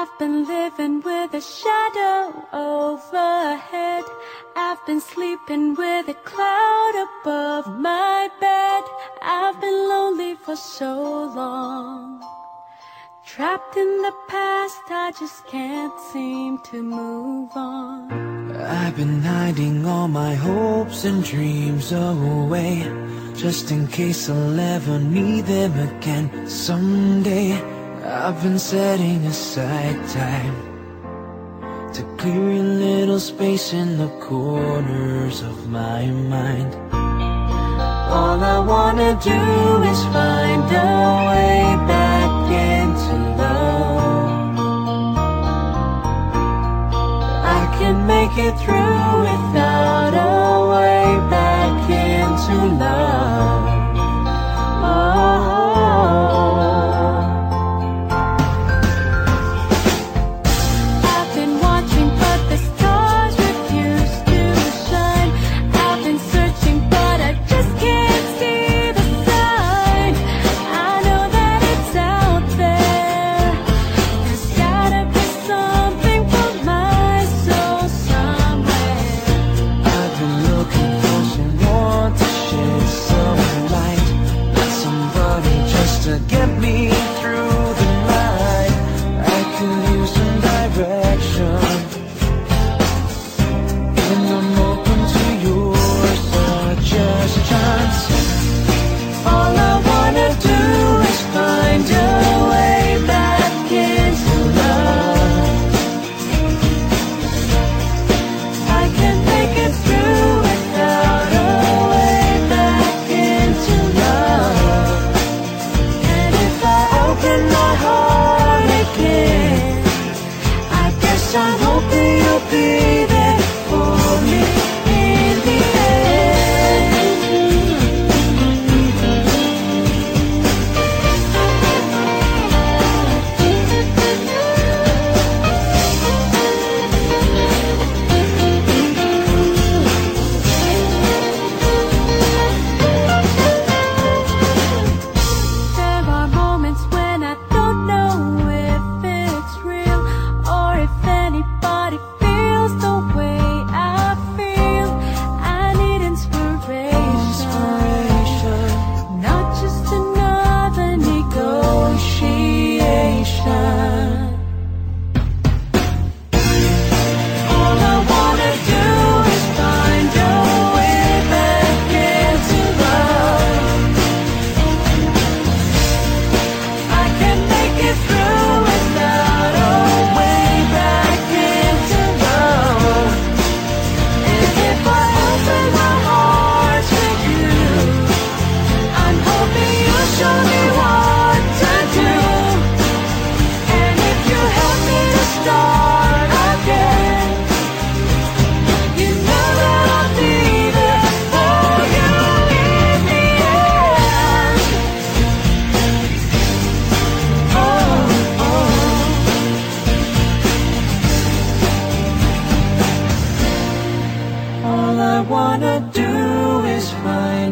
I've been living with a shadow overhead. I've been sleeping with a cloud above my bed. I've been lonely for so long. Trapped in the past, I just can't seem to move on. I've been hiding all my hopes and dreams away. Just in case I'll ever need them again someday. I've been setting aside time to clear a little space in the corners of my mind. All I wanna do is find a way shine. shine. all I wanna do is find